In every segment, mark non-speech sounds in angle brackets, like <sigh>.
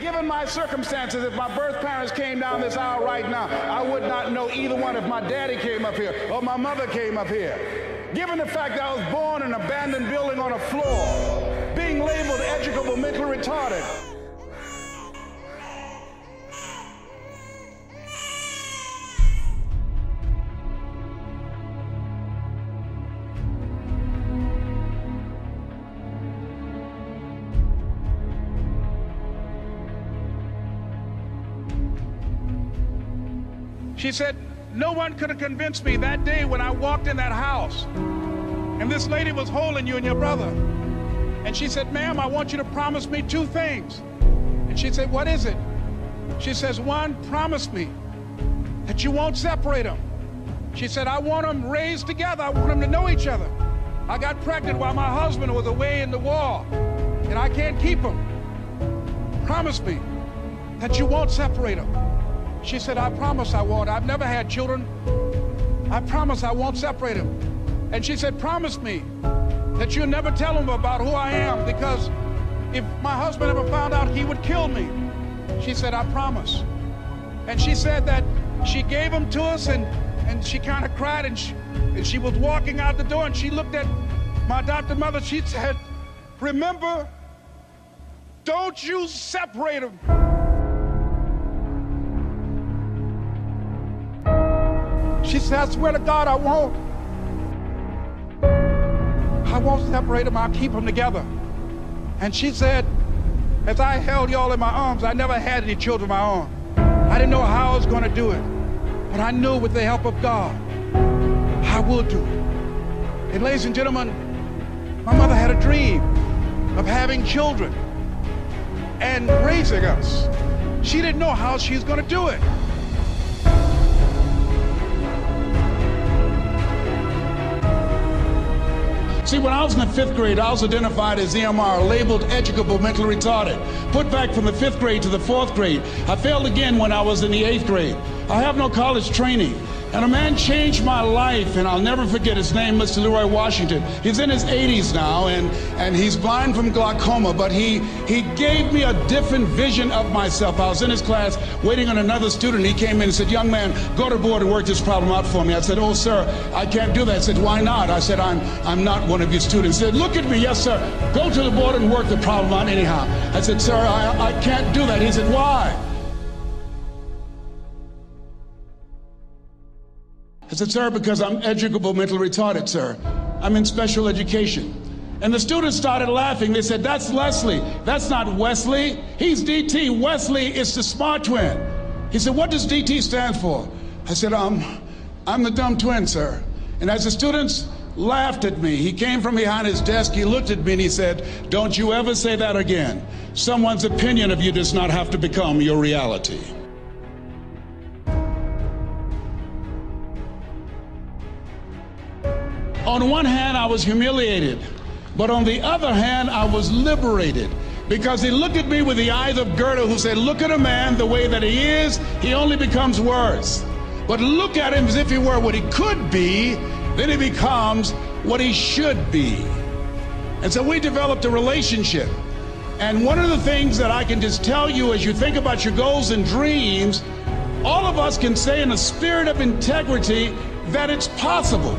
Given my circumstances, if my birth parents came down this aisle right now, I would not know either one if my daddy came up here or my mother came up here. Given the fact that I was born in an abandoned building on a floor, being labeled educable mentally retarded, She said, No one could have convinced me that day when I walked in that house and this lady was holding you and your brother. And she said, Ma'am, I want you to promise me two things. And she said, What is it? She says, One, promise me that you won't separate them. She said, I want them raised together. I want them to know each other. I got pregnant while my husband was away in the war, and I can't keep them. Promise me that you won't separate them. She said, I promise I won't. I've never had children. I promise I won't separate them. And she said, promise me that you'll never tell them about who I am because if my husband ever found out, he would kill me. She said, I promise. And she said that she gave them to us and, and she kind of cried and she, and she was walking out the door and she looked at my adopted mother. She said, remember, don't you separate them. She said, I swear to God, I won't. I won't separate them. I'll keep them together. And she said, as I held y'all in my arms, I never had any children of my own. I didn't know how I was going to do it. But I knew with the help of God, I will do it. And ladies and gentlemen, my mother had a dream of having children and raising us. She didn't know how she was going to do it. See, when I was in the fifth grade, I was identified as EMR, labeled educable mentally retarded. Put back from the fifth grade to the fourth grade. I failed again when I was in the eighth grade. I have no college training. And a man changed my life, and I'll never forget his name, Mr. Leroy Washington. He's in his 80s now, and, and he's blind from glaucoma, but he, he gave me a different vision of myself. I was in his class waiting on another student. He came in and said, Young man, go to the board and work this problem out for me. I said, Oh, sir, I can't do that. I said, Why not? I said, I'm, I'm not one of your students. He said, Look at me. Yes, sir. Go to the board and work the problem out anyhow. I said, Sir, I, I can't do that. He said, Why? Said, sir, because I'm educable mentally retarded, sir. I'm in special education. And the students started laughing. They said, that's Leslie. That's not Wesley. He's DT. Wesley is the smart twin. He said, what does DT stand for? I said, um, I'm the dumb twin, sir. And as the students laughed at me, he came from behind his desk, he looked at me and he said, don't you ever say that again. Someone's opinion of you does not have to become your reality. On one hand, I was humiliated, but on the other hand, I was liberated because he looked at me with the eyes of Goethe, who said, Look at a man the way that he is, he only becomes worse. But look at him as if he were what he could be, then he becomes what he should be. And so we developed a relationship. And one of the things that I can just tell you as you think about your goals and dreams, all of us can say in a spirit of integrity that it's possible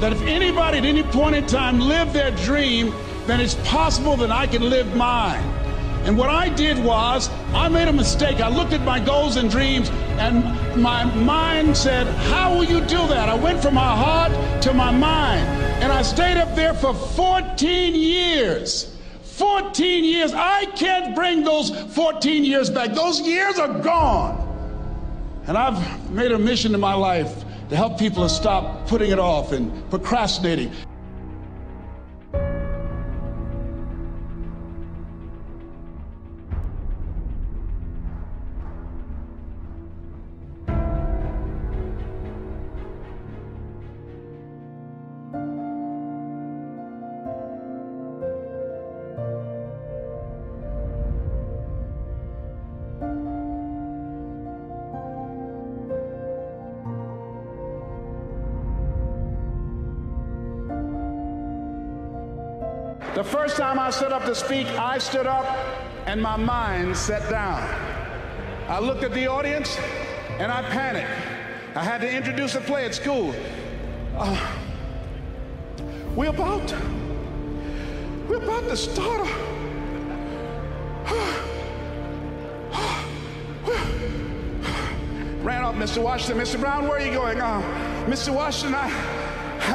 that if anybody at any point in time lived their dream, then it's possible that I can live mine. And what I did was, I made a mistake. I looked at my goals and dreams, and my mind said, How will you do that? I went from my heart to my mind, and I stayed up there for 14 years. 14 years. I can't bring those 14 years back. Those years are gone. And I've made a mission in my life to help people to stop putting it off and procrastinating. The first time I stood up to speak, I stood up and my mind set down. I looked at the audience and I panicked. I had to introduce a play at school. Uh, we're about, we're about to start a, <sighs> ran off Mr. Washington. Mr. Brown, where are you going? Uh, Mr. Washington, I,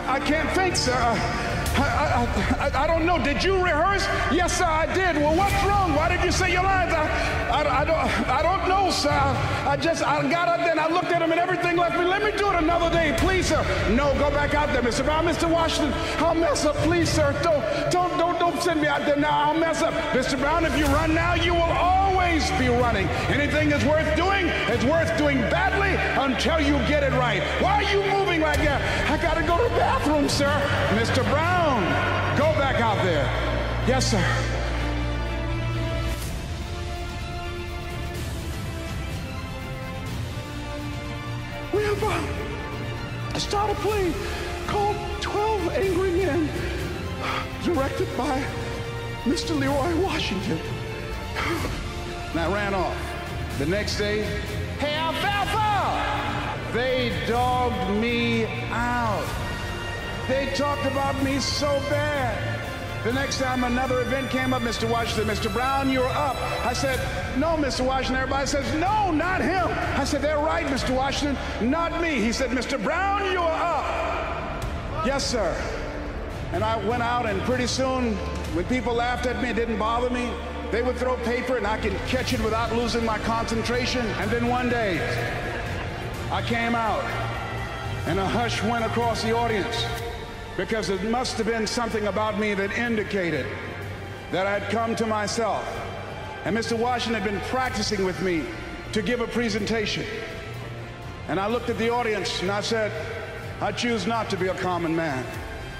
I can't think, sir. Uh, I, I, I, don't know. Did you rehearse? Yes, sir, I did. Well, what's wrong? Why did you say your lines? I, I, I, don't, I don't know, sir. I just, I got up there and I looked at him and everything left me. Let me do it another day, please, sir. No, go back out there, Mr. Brown. Mr. Washington, I'll mess up, please, sir. Don't, don't, don't, don't send me out there now. I'll mess up. Mr. Brown, if you run now, you will always be running. Anything that's worth doing, it's worth doing badly until you get it right. Why are you moving like that? I got to go to the bathroom, sir. Mr. Brown, go back out there. Yes, sir. We have uh, started a play called 12 Angry Men, directed by Mr. Leroy Washington. And I ran off. The next day, hey, Alfalfa! They dogged me out. They talked about me so bad. The next time another event came up, Mr. Washington, Mr. Brown, you're up. I said, no, Mr. Washington. Everybody says, no, not him. I said, they're right, Mr. Washington, not me. He said, Mr. Brown, you're up. Yes, sir. And I went out, and pretty soon, when people laughed at me, it didn't bother me. They would throw paper and I could catch it without losing my concentration. And then one day, I came out and a hush went across the audience because it must have been something about me that indicated that I'd come to myself. And Mr. Washington had been practicing with me to give a presentation. And I looked at the audience and I said, I choose not to be a common man.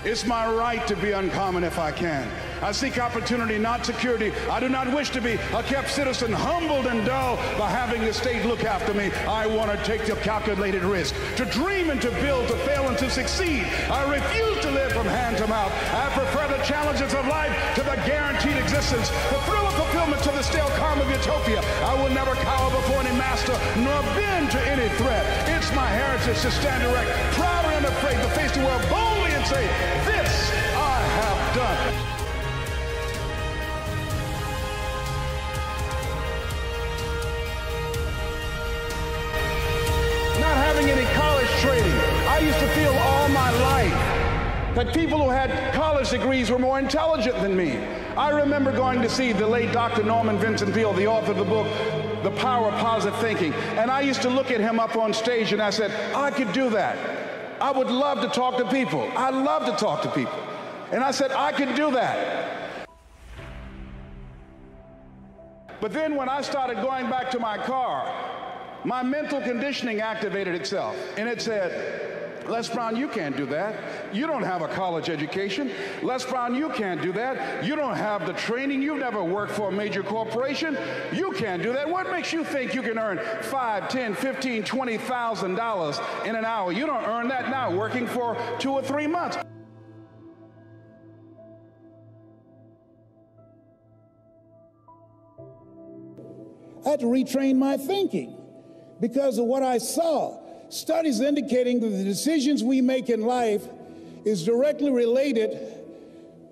It's my right to be uncommon if I can. I seek opportunity, not security. I do not wish to be a kept citizen, humbled and dull by having the state look after me. I want to take the calculated risk, to dream and to build, to fail and to succeed. I refuse to live from hand to mouth. I prefer the challenges of life to the guaranteed existence, the thrill of fulfillment to the stale calm of utopia. I will never cower before any master, nor bend to any threat. It's my heritage to stand erect, proud and unafraid to face the world boldly and say, this that people who had college degrees were more intelligent than me. I remember going to see the late Dr. Norman Vincent Peale, the author of the book, The Power of Positive Thinking. And I used to look at him up on stage and I said, I could do that. I would love to talk to people. I love to talk to people. And I said, I could do that. But then when I started going back to my car, my mental conditioning activated itself and it said, Les Brown, you can't do You don't have a college education. Les Brown, you can't do that. You don't have the training. You've never worked for a major corporation. You can't do that. What makes you think you can earn five, ten, fifteen, twenty thousand dollars in an hour? You don't earn that now working for two or three months. I had to retrain my thinking because of what I saw. Studies indicating that the decisions we make in life is directly related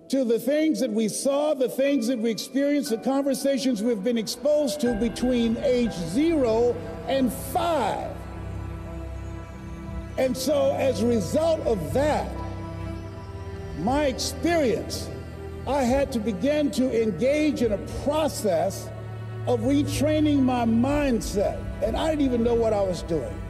to the things that we saw, the things that we experienced, the conversations we've been exposed to between age zero and five. And so, as a result of that, my experience, I had to begin to engage in a process of retraining my mindset. And I didn't even know what I was doing.